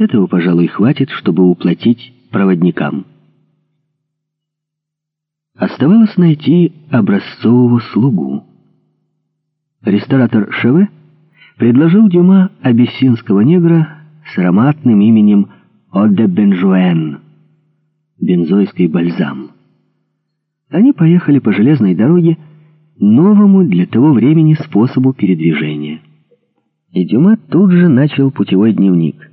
Этого, пожалуй, хватит, чтобы уплатить проводникам. Оставалось найти образцового слугу. Ресторатор Шеве предложил Дюма абиссинского негра с ароматным именем Оде Бенжуэн, бензойский бальзам. Они поехали по железной дороге, новому для того времени способу передвижения. И Дюма тут же начал путевой дневник.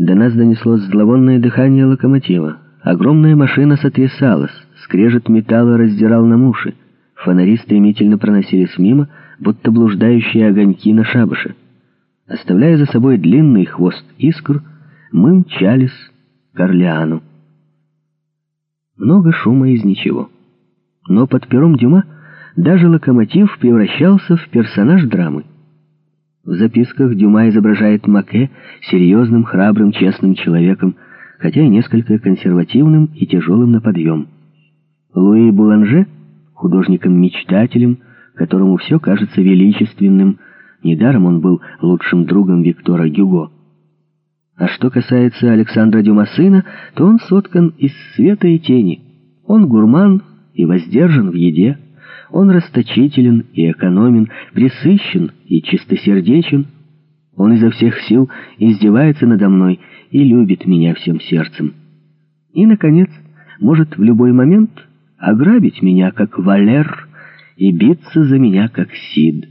До нас донеслось зловонное дыхание локомотива. Огромная машина сотрясалась, скрежет металла раздирал нам уши. Фонари стремительно проносились мимо, будто блуждающие огоньки на шабаше. Оставляя за собой длинный хвост искр, мы мчались к Орлеану. Много шума из ничего. Но под пером Дюма даже локомотив превращался в персонаж драмы. В записках Дюма изображает Маке серьезным, храбрым, честным человеком, хотя и несколько консервативным и тяжелым на подъем. Луи Буланже — художником-мечтателем, которому все кажется величественным, недаром он был лучшим другом Виктора Гюго. А что касается Александра Дюма сына, то он соткан из света и тени. Он гурман и воздержан в еде, он расточителен и экономен, присыщен и чистосердечен. Он изо всех сил издевается надо мной и любит меня всем сердцем. И, наконец, может в любой момент ограбить меня, как Валер, и биться за меня, как Сид.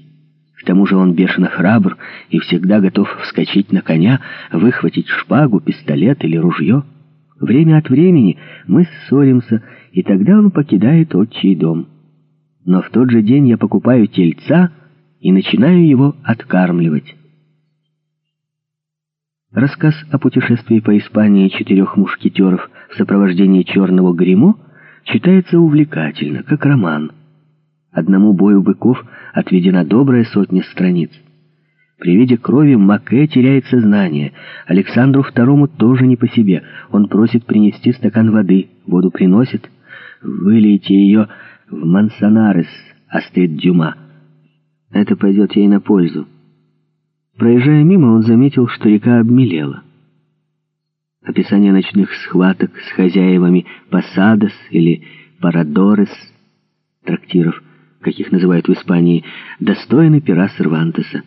К тому же он бешено храбр и всегда готов вскочить на коня, выхватить шпагу, пистолет или ружье. Время от времени мы ссоримся, и тогда он покидает отчий дом но в тот же день я покупаю тельца и начинаю его откармливать. Рассказ о путешествии по Испании четырех мушкетеров в сопровождении черного гримо читается увлекательно, как роман. Одному бою быков отведена добрая сотня страниц. При виде крови Маке теряет сознание. Александру II тоже не по себе. Он просит принести стакан воды. Воду приносит. Вылейте ее в Мансонарес, Астрид Дюма. Это пойдет ей на пользу. Проезжая мимо, он заметил, что река обмелела. Описание ночных схваток с хозяевами Пасадос или Парадорес, трактиров, каких называют в Испании, достойны пера Сервантеса.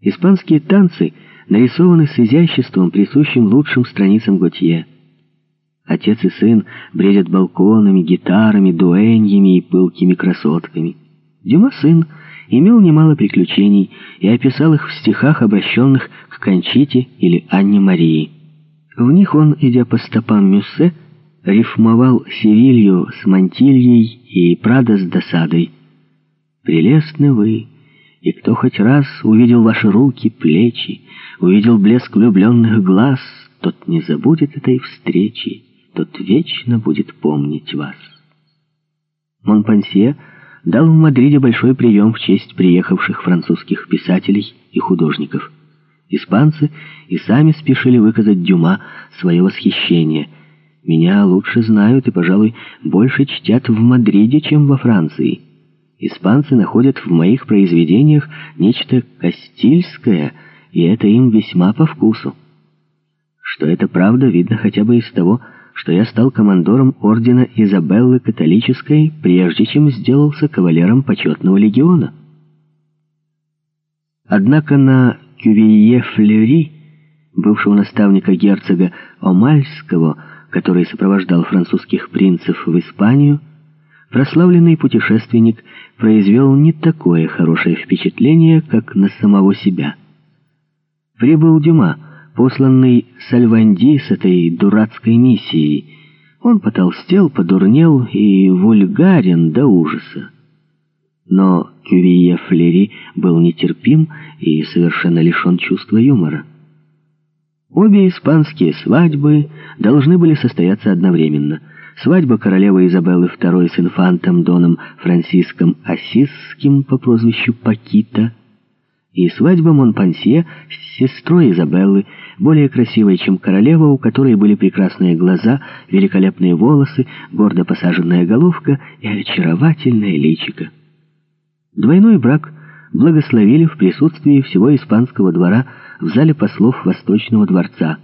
Испанские танцы нарисованы с изяществом, присущим лучшим страницам Готье. Отец и сын бредят балконами, гитарами, дуэньями и пылкими красотками. Дюма сын имел немало приключений и описал их в стихах, обращенных к Кончите или Анне Марии. В них он, идя по стопам Мюссе, рифмовал Севилью с Мантильей и Прадо с досадой. «Прелестны вы, и кто хоть раз увидел ваши руки, плечи, увидел блеск влюбленных глаз, тот не забудет этой встречи» тот вечно будет помнить вас. Монпансье дал в Мадриде большой прием в честь приехавших французских писателей и художников. Испанцы и сами спешили выказать Дюма свое восхищение. Меня лучше знают и, пожалуй, больше чтят в Мадриде, чем во Франции. Испанцы находят в моих произведениях нечто кастильское, и это им весьма по вкусу. Что это правда, видно хотя бы из того, что я стал командором ордена Изабеллы Католической, прежде чем сделался кавалером почетного легиона. Однако на Кювие Флери, бывшего наставника герцога Омальского, который сопровождал французских принцев в Испанию, прославленный путешественник произвел не такое хорошее впечатление, как на самого себя. Прибыл Дюма, посланный Сальванди с этой дурацкой миссией. Он потолстел, подурнел и вульгарен до ужаса. Но Кювие Флери был нетерпим и совершенно лишен чувства юмора. Обе испанские свадьбы должны были состояться одновременно. Свадьба королевы Изабеллы II с инфантом Доном Франциском Ассизским по прозвищу Пакита и свадьба Монпансье с сестрой Изабеллы, более красивой, чем королева, у которой были прекрасные глаза, великолепные волосы, гордо посаженная головка и очаровательное личико. Двойной брак благословили в присутствии всего испанского двора в зале послов Восточного дворца.